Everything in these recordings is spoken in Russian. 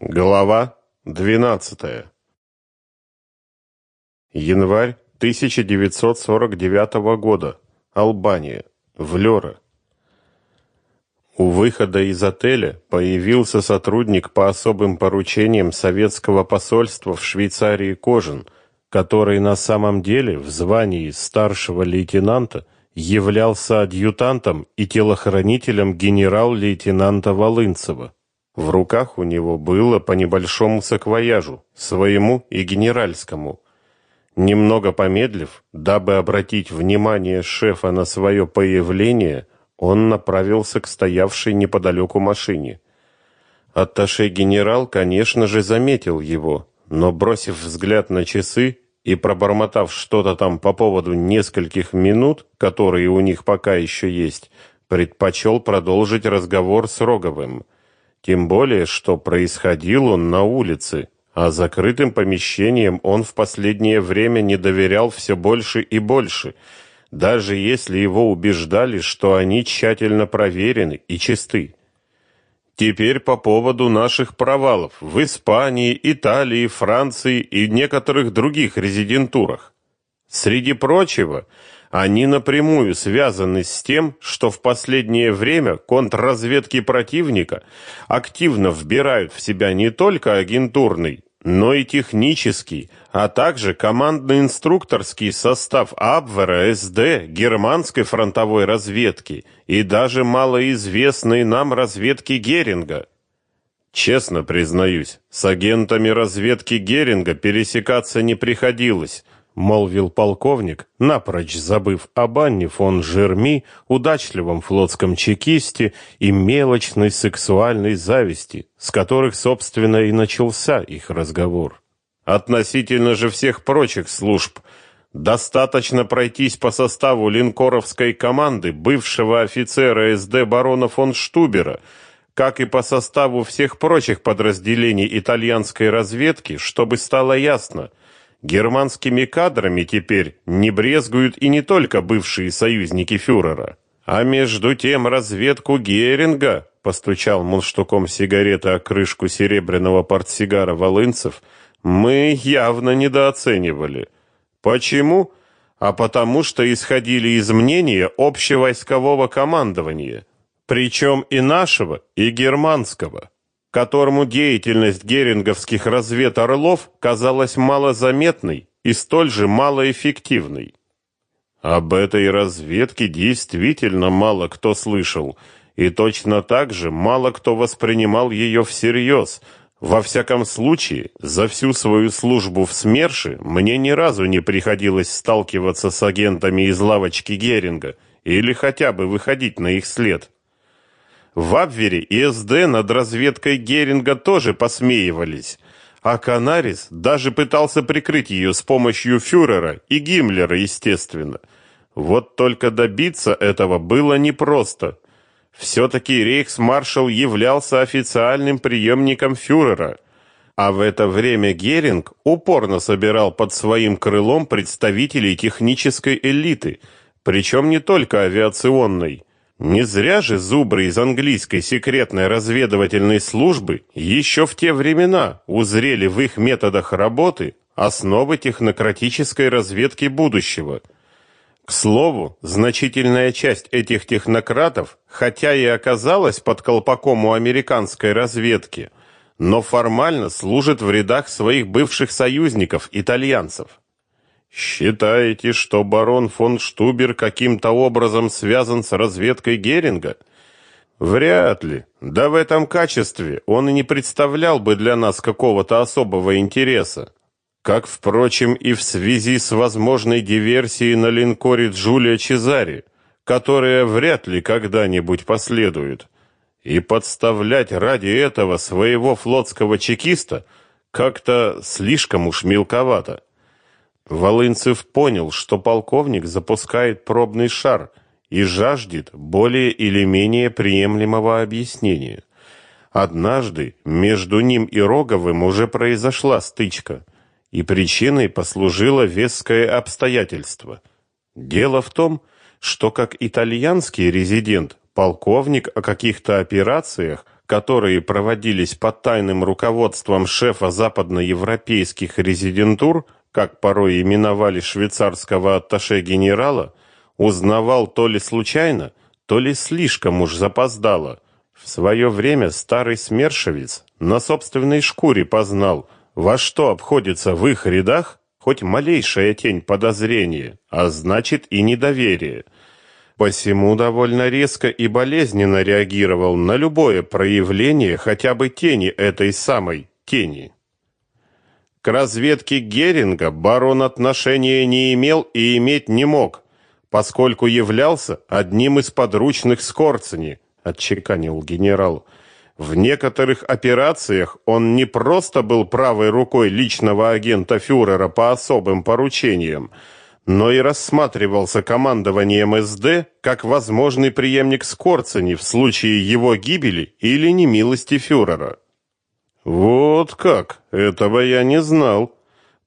Глава 12. Январь 1949 года. Албания. Влёра. У выхода из отеля появился сотрудник по особым поручениям советского посольства в Швейцарии Кожин, который на самом деле в звании старшего лейтенанта являлся адъютантом и телохранителем генерал-лейтенанта Волынцева. В руках у него было по небольшому саквояжу, своему и генеральскому. Немного помедлив, дабы обратить внимание шефа на свое появление, он направился к стоявшей неподалеку машине. Атташе-генерал, конечно же, заметил его, но, бросив взгляд на часы и пробормотав что-то там по поводу нескольких минут, которые у них пока еще есть, предпочел продолжить разговор с Роговым – тем более, что происходил он на улице, а закрытым помещениям он в последнее время не доверял все больше и больше, даже если его убеждали, что они тщательно проверены и чисты. Теперь по поводу наших провалов в Испании, Италии, Франции и некоторых других резидентурах. Среди прочего, они напрямую связаны с тем, что в последнее время контрразведки противника активно вбирают в себя не только агентурный, но и технический, а также командно-инструкторский состав Абвера СД германской фронтовой разведки и даже малоизвестной нам разведки Геринга. Честно признаюсь, с агентами разведки Геринга пересекаться не приходилось, молвил полковник, напрочь забыв об Анне фон Жерми, удачливом флотском чекисте и мелочной сексуальной зависти, с которых, собственно, и начался их разговор. Относительно же всех прочих служб достаточно пройтись по составу линкоровской команды бывшего офицера СД барона фон Штубера, как и по составу всех прочих подразделений итальянской разведки, чтобы стало ясно – Германскими кадрами теперь не брезгуют и не только бывшие союзники фюрера. А между тем разведку Геринга, постучал мундштуком сигареты о крышку серебряного портсигара Волынцев, мы явно недооценивали. Почему? А потому что исходили из мнения общевойскового командования, причем и нашего, и германского которому деятельность геринговских разведорлов казалась малозаметной и столь же малоэффективной. Об этой разведке действительно мало кто слышал, и точно так же мало кто воспринимал ее всерьез. Во всяком случае, за всю свою службу в СМЕРШе мне ни разу не приходилось сталкиваться с агентами из лавочки Геринга или хотя бы выходить на их след. В Абвере и СД над разведкой Геринга тоже посмеивались, а Канарис даже пытался прикрыть ее с помощью фюрера и Гиммлера, естественно. Вот только добиться этого было непросто. Все-таки рейхсмаршал являлся официальным преемником фюрера, а в это время Геринг упорно собирал под своим крылом представителей технической элиты, причем не только авиационной. Не зря же зубры из английской секретной разведывательной службы еще в те времена узрели в их методах работы основы технократической разведки будущего. К слову, значительная часть этих технократов, хотя и оказалась под колпаком у американской разведки, но формально служит в рядах своих бывших союзников итальянцев. Считаете, что барон фон Штубер каким-то образом связан с разведкой Геринга? Вряд ли. Да в этом качестве он и не представлял бы для нас какого-то особого интереса. Как, впрочем, и в связи с возможной диверсией на линкоре Джулия Чезари, которая вряд ли когда-нибудь последует. И подставлять ради этого своего флотского чекиста как-то слишком уж мелковато. Волынцев понял, что полковник запускает пробный шар и жаждет более или менее приемлемого объяснения. Однажды между ним и Роговым уже произошла стычка, и причиной послужило веское обстоятельство. Дело в том, что как итальянский резидент полковник о каких-то операциях, которые проводились под тайным руководством шефа западноевропейских резидентур, как порой именовали швейцарского атташе генерала, узнавал то ли случайно, то ли слишком уж запоздало. В свое время старый смершевец на собственной шкуре познал, во что обходится в их рядах хоть малейшая тень подозрения, а значит и недоверие. Посему довольно резко и болезненно реагировал на любое проявление хотя бы тени этой самой тени. К разведке Геринга барон отношения не имел и иметь не мог, поскольку являлся одним из подручных Скорцени, отчеканил генерал. В некоторых операциях он не просто был правой рукой личного агента фюрера по особым поручениям, но и рассматривался командованием СД как возможный преемник Скорцени в случае его гибели или немилости фюрера. Вот как? Этого я не знал.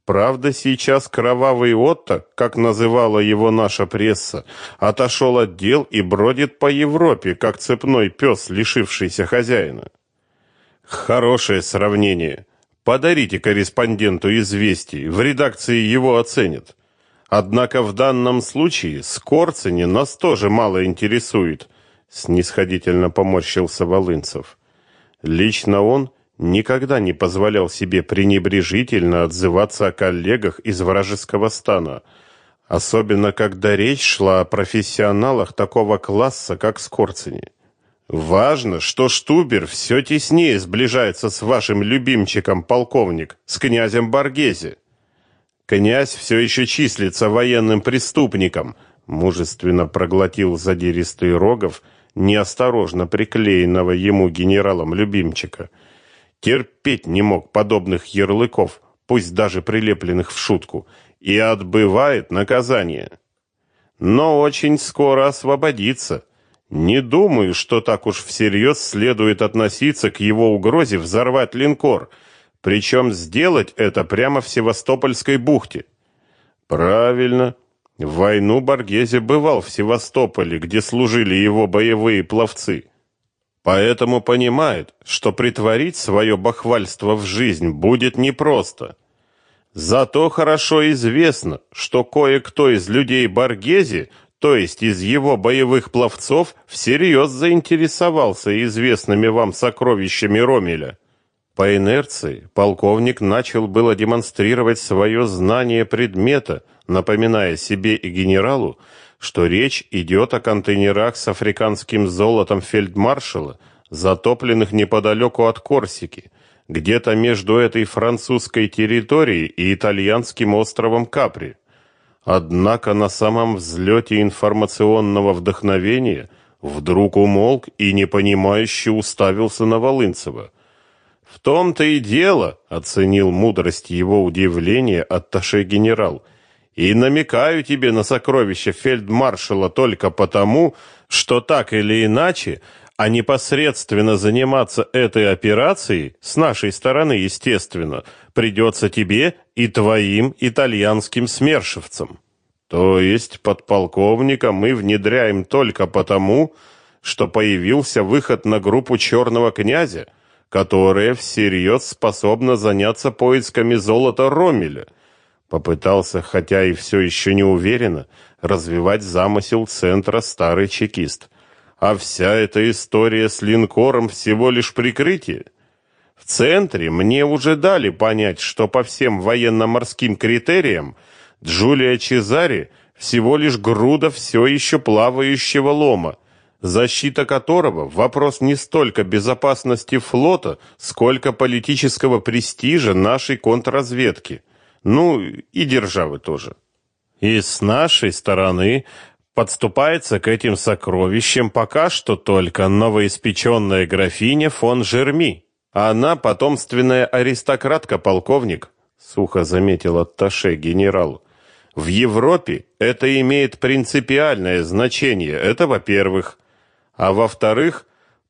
Правда, сейчас кровавый Отто, как называла его наша пресса, отошел от дел и бродит по Европе, как цепной пес, лишившийся хозяина. Хорошее сравнение. Подарите корреспонденту известий, в редакции его оценят. Однако в данном случае Скорцени нас тоже мало интересует, снисходительно поморщился Волынцев. Лично он никогда не позволял себе пренебрежительно отзываться о коллегах из вражеского стана, особенно когда речь шла о профессионалах такого класса, как Скорцени. Важно, что Штубер все теснее сближается с вашим любимчиком полковник, с князем Баргези. Князь все еще числится военным преступником, мужественно проглотил задиристый Рогов, неосторожно приклеенного ему генералом любимчика – терпеть не мог подобных ярлыков, пусть даже прилепленных в шутку, и отбывает наказание. Но очень скоро освободится. Не думаю, что так уж всерьез следует относиться к его угрозе взорвать линкор, причем сделать это прямо в Севастопольской бухте. Правильно. В войну Боргезе бывал в Севастополе, где служили его боевые пловцы. Поэтому понимает, что притворить свое бахвальство в жизнь будет непросто. Зато хорошо известно, что кое-кто из людей Баргези, то есть из его боевых пловцов, всерьез заинтересовался известными вам сокровищами Ромеля. По инерции полковник начал было демонстрировать свое знание предмета, напоминая себе и генералу, что речь идет о контейнерах с африканским золотом фельдмаршала, затопленных неподалеку от Корсики, где-то между этой французской территорией и итальянским островом Капри. Однако на самом взлете информационного вдохновения вдруг умолк и непонимающе уставился на Волынцева. В том-то и дело, оценил мудрость его удивления атташе генерал – и намекаю тебе на сокровища фельдмаршала только потому, что так или иначе, а непосредственно заниматься этой операцией, с нашей стороны, естественно, придется тебе и твоим итальянским смершевцам. То есть подполковника мы внедряем только потому, что появился выход на группу черного князя, которая всерьез способна заняться поисками золота Ромеля – Попытался, хотя и все еще не уверенно, развивать замысел центра старый чекист. А вся эта история с линкором всего лишь прикрытие. В центре мне уже дали понять, что по всем военно-морским критериям Джулия Чезари всего лишь груда все еще плавающего лома, защита которого вопрос не столько безопасности флота, сколько политического престижа нашей контрразведки. Ну, и державы тоже. И с нашей стороны подступается к этим сокровищам пока что только новоиспеченная графиня фон Жерми. Она потомственная аристократка, полковник, сухо заметил атташе генерал. В Европе это имеет принципиальное значение, это во-первых. А во-вторых,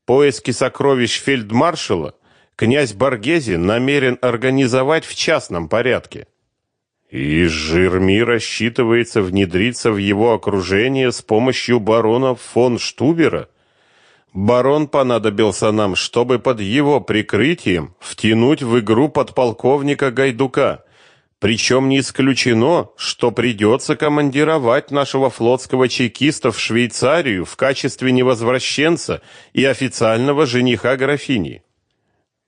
поиски сокровищ фельдмаршала князь Боргези намерен организовать в частном порядке. И Жирми рассчитывается внедриться в его окружение с помощью барона фон Штубера. Барон понадобился нам, чтобы под его прикрытием втянуть в игру подполковника Гайдука. Причем не исключено, что придется командировать нашего флотского чекиста в Швейцарию в качестве невозвращенца и официального жениха графини.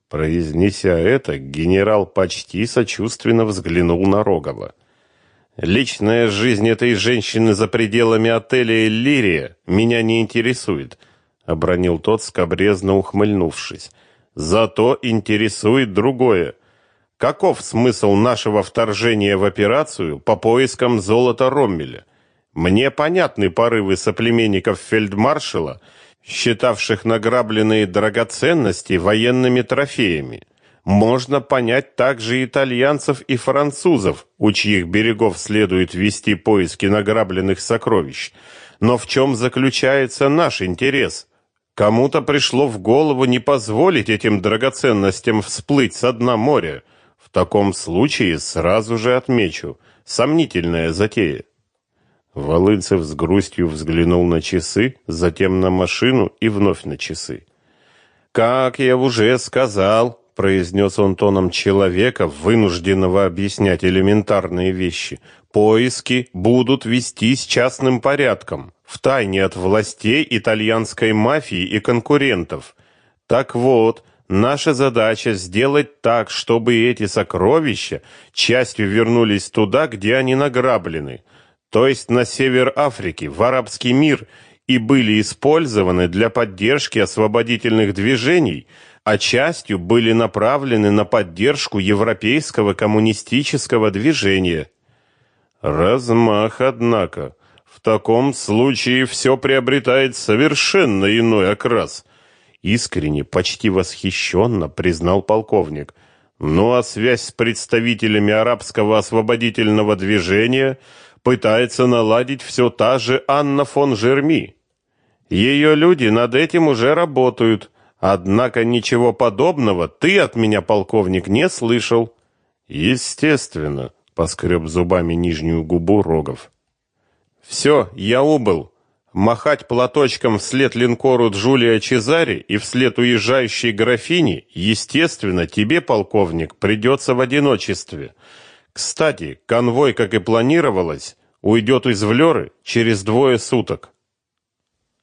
Произнеся это, генерал почти сочувственно взглянул на Рогова. Личная жизнь этой женщины за пределами отеля Иллирия меня не интересует, обронил тот, скобрезно ухмыльнувшись. Зато интересует другое. Каков смысл нашего вторжения в операцию по поискам золота Роммеля? Мне понятны порывы соплеменников фельдмаршала, считавших награбленные драгоценности военными трофеями. Можно понять также итальянцев и французов, у чьих берегов следует вести поиски награбленных сокровищ. Но в чем заключается наш интерес? Кому-то пришло в голову не позволить этим драгоценностям всплыть с дна моря. В таком случае сразу же отмечу, сомнительная затея. Волынцев с грустью взглянул на часы, затем на машину и вновь на часы. Как я уже сказал, произнес он тоном человека, вынужденного объяснять элементарные вещи. Поиски будут вестись частным порядком, втайне от властей итальянской мафии и конкурентов. Так вот, наша задача сделать так, чтобы эти сокровища частью вернулись туда, где они награблены, то есть на север Африки, в арабский мир, и были использованы для поддержки освободительных движений – а частью были направлены на поддержку европейского коммунистического движения. Размах, однако. В таком случае все приобретает совершенно иной окрас. Искренне, почти восхищенно признал полковник. Ну а связь с представителями арабского освободительного движения пытается наладить все та же Анна фон Жерми. Ее люди над этим уже работают – Однако ничего подобного ты от меня, полковник, не слышал. Естественно, поскреб зубами нижнюю губу Рогов. Все, я убыл. Махать платочком вслед линкору Джулия Чезари и вслед уезжающей графини, естественно, тебе, полковник, придется в одиночестве. Кстати, конвой, как и планировалось, уйдет из Влёры через двое суток.